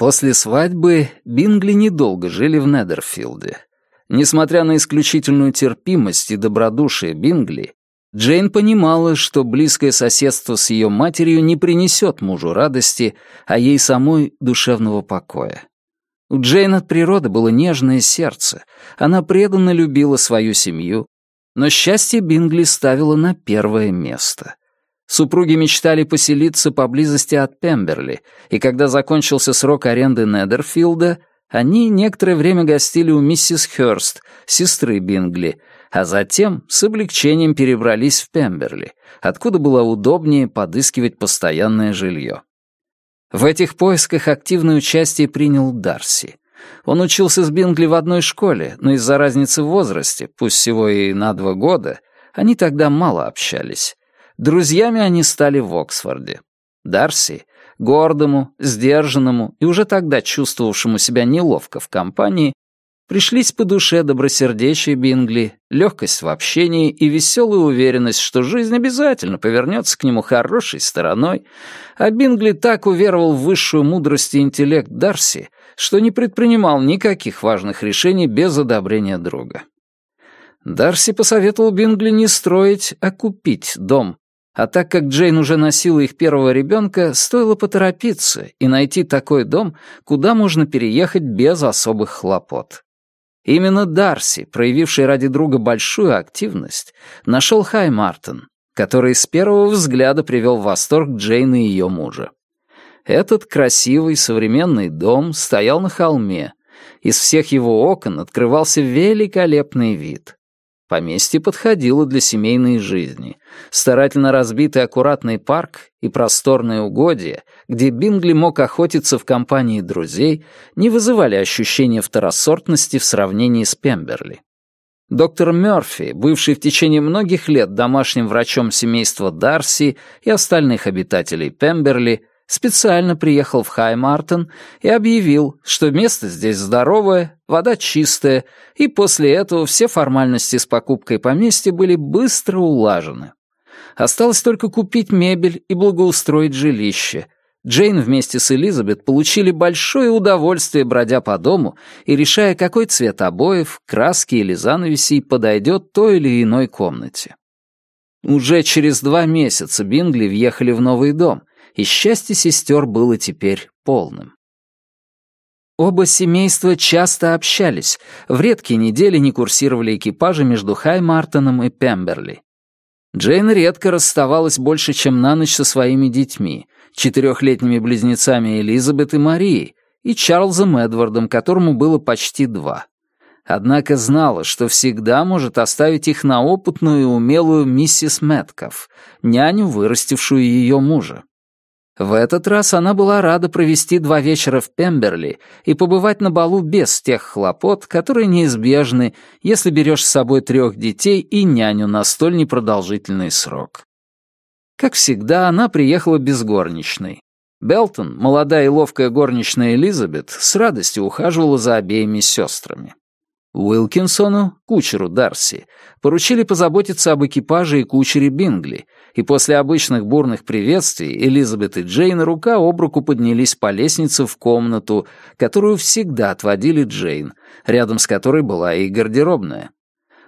После свадьбы Бингли недолго жили в Недерфилде. Несмотря на исключительную терпимость и добродушие Бингли, Джейн понимала, что близкое соседство с ее матерью не принесет мужу радости, а ей самой душевного покоя. У Джейн от природы было нежное сердце, она преданно любила свою семью, но счастье Бингли ставило на первое место. Супруги мечтали поселиться поблизости от Пемберли, и когда закончился срок аренды Недерфилда, они некоторое время гостили у миссис Хёрст, сестры Бингли, а затем с облегчением перебрались в Пемберли, откуда было удобнее подыскивать постоянное жилье. В этих поисках активное участие принял Дарси. Он учился с Бингли в одной школе, но из-за разницы в возрасте, пусть всего и на два года, они тогда мало общались. Друзьями они стали в Оксфорде. Дарси, гордому, сдержанному и уже тогда чувствовавшему себя неловко в компании, пришлись по душе добросердечие Бингли, легкость в общении и веселая уверенность, что жизнь обязательно повернется к нему хорошей стороной, а Бингли так уверовал в высшую мудрость и интеллект Дарси, что не предпринимал никаких важных решений без одобрения друга. Дарси посоветовал Бингли не строить, а купить дом, а так как Джейн уже носила их первого ребенка, стоило поторопиться и найти такой дом, куда можно переехать без особых хлопот. Именно Дарси, проявивший ради друга большую активность, нашел Хай Мартин, который с первого взгляда привел в восторг Джейн и ее мужа. Этот красивый современный дом стоял на холме. Из всех его окон открывался великолепный вид. Поместье подходило для семейной жизни. Старательно разбитый аккуратный парк и просторные угодья, где Бингли мог охотиться в компании друзей, не вызывали ощущения второсортности в сравнении с Пемберли. Доктор Мёрфи, бывший в течение многих лет домашним врачом семейства Дарси и остальных обитателей Пемберли, специально приехал в Хаймартен и объявил, что место здесь здоровое, вода чистая, и после этого все формальности с покупкой поместья были быстро улажены. Осталось только купить мебель и благоустроить жилище. Джейн вместе с Элизабет получили большое удовольствие, бродя по дому и решая, какой цвет обоев, краски или занавесей подойдет той или иной комнате. Уже через два месяца Бингли въехали в новый дом, и счастье сестер было теперь полным. Оба семейства часто общались, в редкие недели не курсировали экипажи между Хаймартоном и Пемберли. Джейн редко расставалась больше, чем на ночь со своими детьми, четырехлетними близнецами Элизабет и Марии и Чарльзом Эдвардом, которому было почти два. Однако знала, что всегда может оставить их на опытную и умелую миссис Мэтков, няню, вырастившую ее мужа. В этот раз она была рада провести два вечера в Пемберли и побывать на балу без тех хлопот, которые неизбежны, если берешь с собой трех детей и няню на столь непродолжительный срок. Как всегда, она приехала без горничной. Белтон, молодая и ловкая горничная Элизабет, с радостью ухаживала за обеими сестрами. Уилкинсону, кучеру Дарси, поручили позаботиться об экипаже и кучере Бингли, и после обычных бурных приветствий Элизабет и Джейн рука об руку поднялись по лестнице в комнату, которую всегда отводили Джейн, рядом с которой была и гардеробная.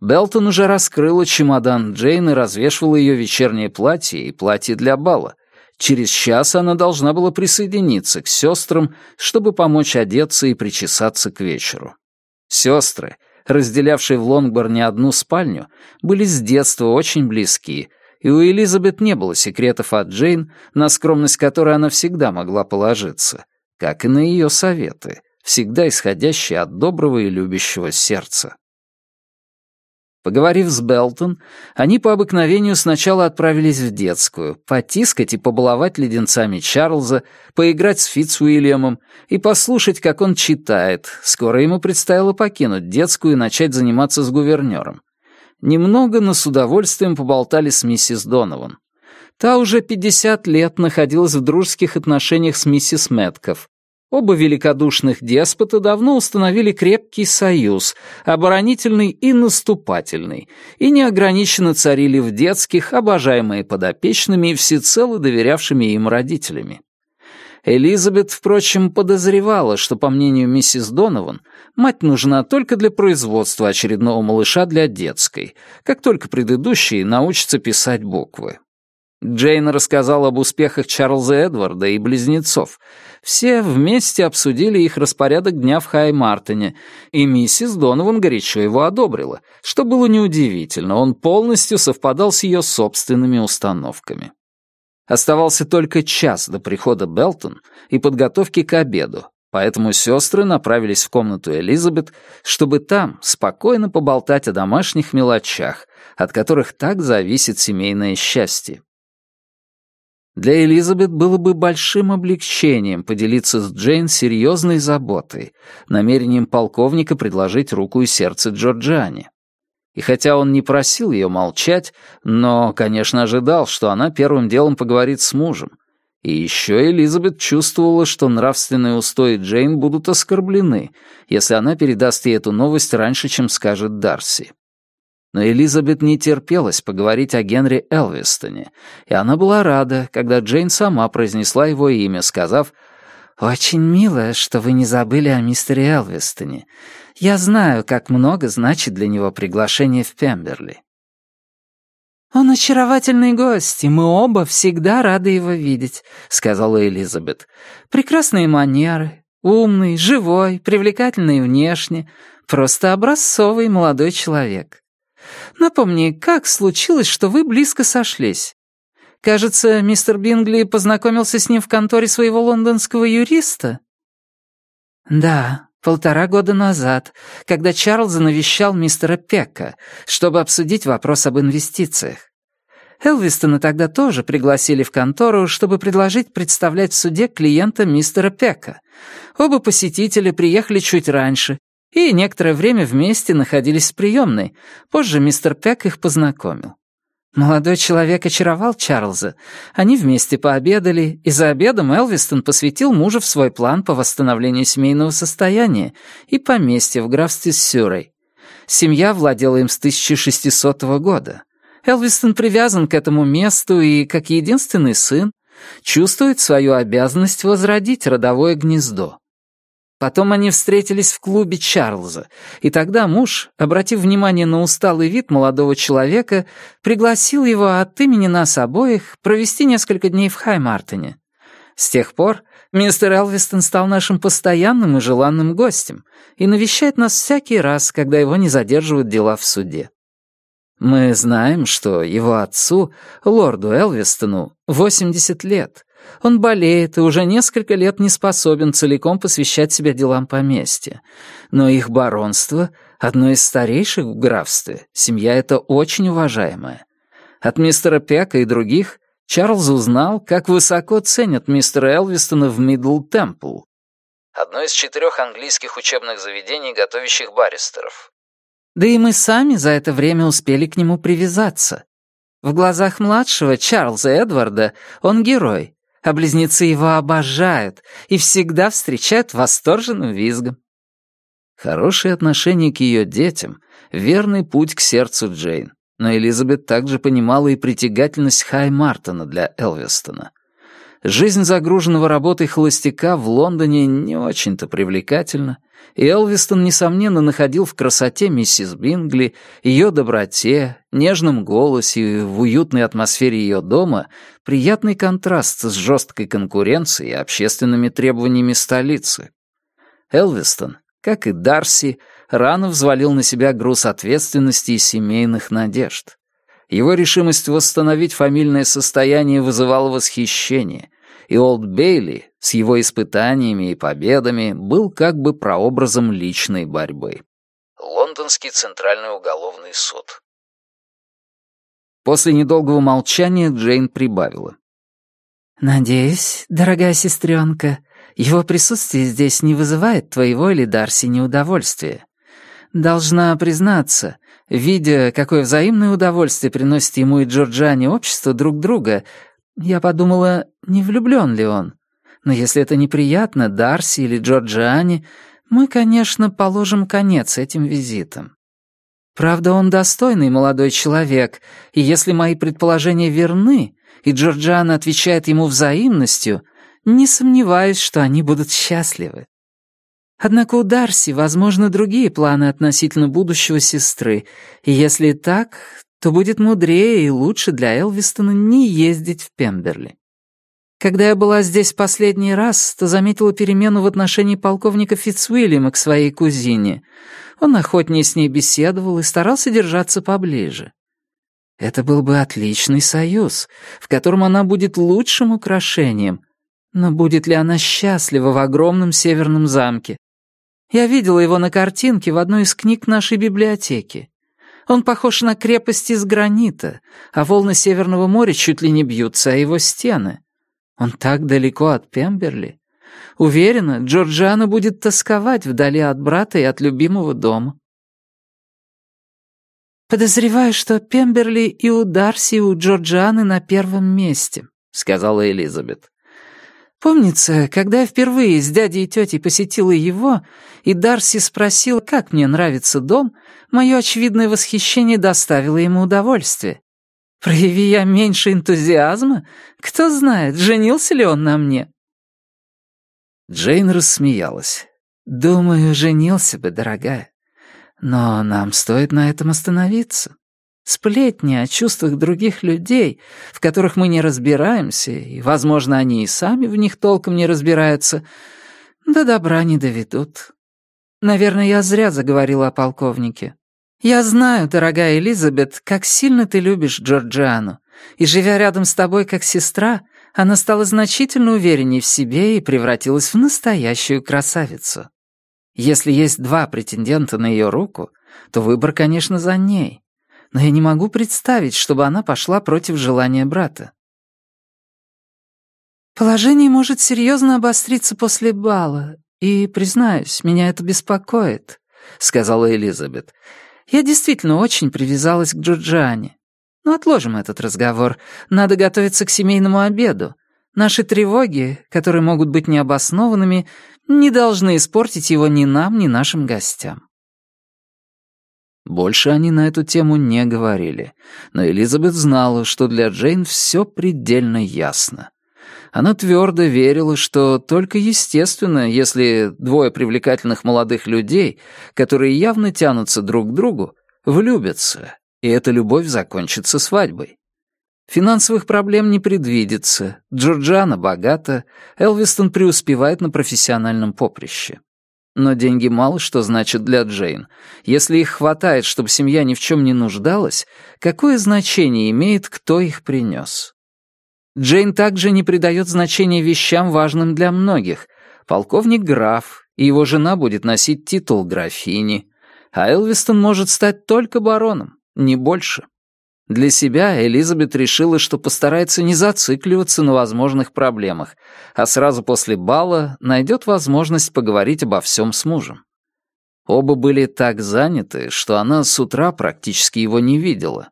Белтон уже раскрыла чемодан Джейн и развешивала ее вечернее платье и платье для бала. Через час она должна была присоединиться к сестрам, чтобы помочь одеться и причесаться к вечеру. Сестры, разделявшие в Лонгборне одну спальню, были с детства очень близки, и у Элизабет не было секретов от Джейн, на скромность которой она всегда могла положиться, как и на ее советы, всегда исходящие от доброго и любящего сердца. Поговорив с Белтон, они по обыкновению сначала отправились в детскую, потискать и побаловать леденцами Чарльза, поиграть с Фитц Уильямом и послушать, как он читает. Скоро ему предстояло покинуть детскую и начать заниматься с гувернером. Немного, но с удовольствием поболтали с миссис Донован. Та уже 50 лет находилась в дружеских отношениях с миссис Мэтков, Оба великодушных деспота давно установили крепкий союз, оборонительный и наступательный, и неограниченно царили в детских, обожаемые подопечными и всецело доверявшими им родителями. Элизабет, впрочем, подозревала, что, по мнению миссис Донован, мать нужна только для производства очередного малыша для детской, как только предыдущий научится писать буквы. Джейн рассказал об успехах Чарльза Эдварда и близнецов. Все вместе обсудили их распорядок дня в Хай-Мартине, и миссис Донован горячо его одобрила, что было неудивительно, он полностью совпадал с ее собственными установками. Оставался только час до прихода Белтон и подготовки к обеду, поэтому сестры направились в комнату Элизабет, чтобы там спокойно поболтать о домашних мелочах, от которых так зависит семейное счастье. Для Элизабет было бы большим облегчением поделиться с Джейн серьезной заботой, намерением полковника предложить руку и сердце Джорджиане. И хотя он не просил ее молчать, но, конечно, ожидал, что она первым делом поговорит с мужем. И еще Элизабет чувствовала, что нравственные устои Джейн будут оскорблены, если она передаст ей эту новость раньше, чем скажет Дарси но Элизабет не терпелась поговорить о Генри Элвистоне, и она была рада, когда Джейн сама произнесла его имя, сказав «Очень мило, что вы не забыли о мистере Элвистоне. Я знаю, как много значит для него приглашение в Пемберли». «Он очаровательный гость, и мы оба всегда рады его видеть», — сказала Элизабет. «Прекрасные манеры, умный, живой, привлекательный внешне, просто образцовый молодой человек». Напомни, как случилось, что вы близко сошлись? Кажется, мистер Бингли познакомился с ним в конторе своего лондонского юриста?» «Да, полтора года назад, когда Чарльз навещал мистера Пекка, чтобы обсудить вопрос об инвестициях. Элвистона тогда тоже пригласили в контору, чтобы предложить представлять в суде клиента мистера Пека. Оба посетителя приехали чуть раньше, и некоторое время вместе находились в приемной. Позже мистер Пек их познакомил. Молодой человек очаровал Чарльза. Они вместе пообедали, и за обедом Элвистон посвятил мужа в свой план по восстановлению семейного состояния и поместья в графстве Сюррей. Семья владела им с 1600 года. Элвистон привязан к этому месту и, как единственный сын, чувствует свою обязанность возродить родовое гнездо. Потом они встретились в клубе Чарльза, и тогда муж, обратив внимание на усталый вид молодого человека, пригласил его от имени нас обоих провести несколько дней в Хаймартоне. С тех пор мистер Элвистон стал нашим постоянным и желанным гостем и навещает нас всякий раз, когда его не задерживают дела в суде. Мы знаем, что его отцу, лорду Элвистону, 80 лет — он болеет и уже несколько лет не способен целиком посвящать себя делам поместья. Но их баронство — одно из старейших в графстве, семья эта очень уважаемая. От мистера Пека и других Чарльз узнал, как высоко ценят мистера Элвистона в Мидл Темпл, одно из четырех английских учебных заведений, готовящих баристеров. Да и мы сами за это время успели к нему привязаться. В глазах младшего, Чарльза Эдварда, он герой, а близнецы его обожают и всегда встречают восторженным визгом. Хорошие отношения к ее детям — верный путь к сердцу Джейн, но Элизабет также понимала и притягательность Хай Мартона для Элвестона. — Жизнь загруженного работой холостяка в Лондоне не очень-то привлекательна, и Элвистон, несомненно, находил в красоте миссис Бингли, ее доброте, нежном голосе, в уютной атмосфере ее дома приятный контраст с жесткой конкуренцией и общественными требованиями столицы. Элвистон, как и Дарси, рано взвалил на себя груз ответственности и семейных надежд. Его решимость восстановить фамильное состояние вызывала восхищение, и Олд Бейли с его испытаниями и победами был как бы прообразом личной борьбы. Лондонский центральный уголовный суд. После недолгого молчания Джейн прибавила. «Надеюсь, дорогая сестренка, его присутствие здесь не вызывает твоего или Дарси неудовольствия. Должна признаться, видя, какое взаимное удовольствие приносит ему и Джорджане общество друг друга, я подумала, не влюблен ли он. Но если это неприятно Дарси или Джорджиане, мы, конечно, положим конец этим визитам. Правда, он достойный молодой человек, и если мои предположения верны, и Джорджиана отвечает ему взаимностью, не сомневаюсь, что они будут счастливы. Однако у Дарси, возможно, другие планы относительно будущего сестры, и если так, то будет мудрее и лучше для Элвистона не ездить в Пемберли. Когда я была здесь последний раз, то заметила перемену в отношении полковника Фицуильяма к своей кузине. Он охотнее с ней беседовал и старался держаться поближе. Это был бы отличный союз, в котором она будет лучшим украшением. Но будет ли она счастлива в огромном северном замке? Я видела его на картинке в одной из книг нашей библиотеки. Он похож на крепость из гранита, а волны Северного моря чуть ли не бьются о его стены. Он так далеко от Пемберли. Уверена, Джорджиана будет тосковать вдали от брата и от любимого дома. «Подозреваю, что Пемберли и у Дарси, и у Джорджианы на первом месте», — сказала Элизабет. Помнится, когда я впервые с дядей и тетей посетила его, и Дарси спросила, как мне нравится дом, мое очевидное восхищение доставило ему удовольствие. Прояви я меньше энтузиазма, кто знает, женился ли он на мне. Джейн рассмеялась. «Думаю, женился бы, дорогая. Но нам стоит на этом остановиться» сплетни о чувствах других людей, в которых мы не разбираемся, и, возможно, они и сами в них толком не разбираются, до добра не доведут. Наверное, я зря заговорила о полковнике. Я знаю, дорогая Элизабет, как сильно ты любишь Джорджиану, и, живя рядом с тобой как сестра, она стала значительно увереннее в себе и превратилась в настоящую красавицу. Если есть два претендента на ее руку, то выбор, конечно, за ней но я не могу представить, чтобы она пошла против желания брата. Положение может серьезно обостриться после бала, и, признаюсь, меня это беспокоит, — сказала Элизабет. Я действительно очень привязалась к Джорджиане. Но отложим этот разговор. Надо готовиться к семейному обеду. Наши тревоги, которые могут быть необоснованными, не должны испортить его ни нам, ни нашим гостям. Больше они на эту тему не говорили, но Элизабет знала, что для Джейн все предельно ясно. Она твердо верила, что только естественно, если двое привлекательных молодых людей, которые явно тянутся друг к другу, влюбятся, и эта любовь закончится свадьбой. Финансовых проблем не предвидится, Джорджана богата, Элвистон преуспевает на профессиональном поприще. Но деньги мало что значат для Джейн. Если их хватает, чтобы семья ни в чем не нуждалась, какое значение имеет, кто их принес? Джейн также не придает значения вещам, важным для многих. Полковник граф, и его жена будет носить титул графини. А Элвистон может стать только бароном, не больше. Для себя Элизабет решила, что постарается не зацикливаться на возможных проблемах, а сразу после бала найдет возможность поговорить обо всем с мужем. Оба были так заняты, что она с утра практически его не видела.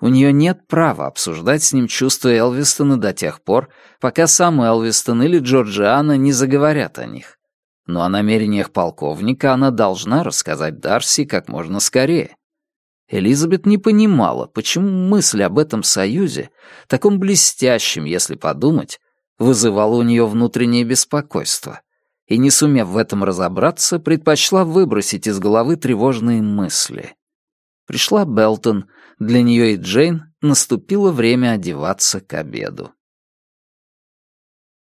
У нее нет права обсуждать с ним чувства Элвистона до тех пор, пока сам Элвистон или Джорджиана не заговорят о них. Но о намерениях полковника она должна рассказать Дарси как можно скорее. Элизабет не понимала, почему мысль об этом союзе, таком блестящем, если подумать, вызывала у нее внутреннее беспокойство, и, не сумев в этом разобраться, предпочла выбросить из головы тревожные мысли. Пришла Белтон, для нее и Джейн наступило время одеваться к обеду.